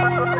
Bye.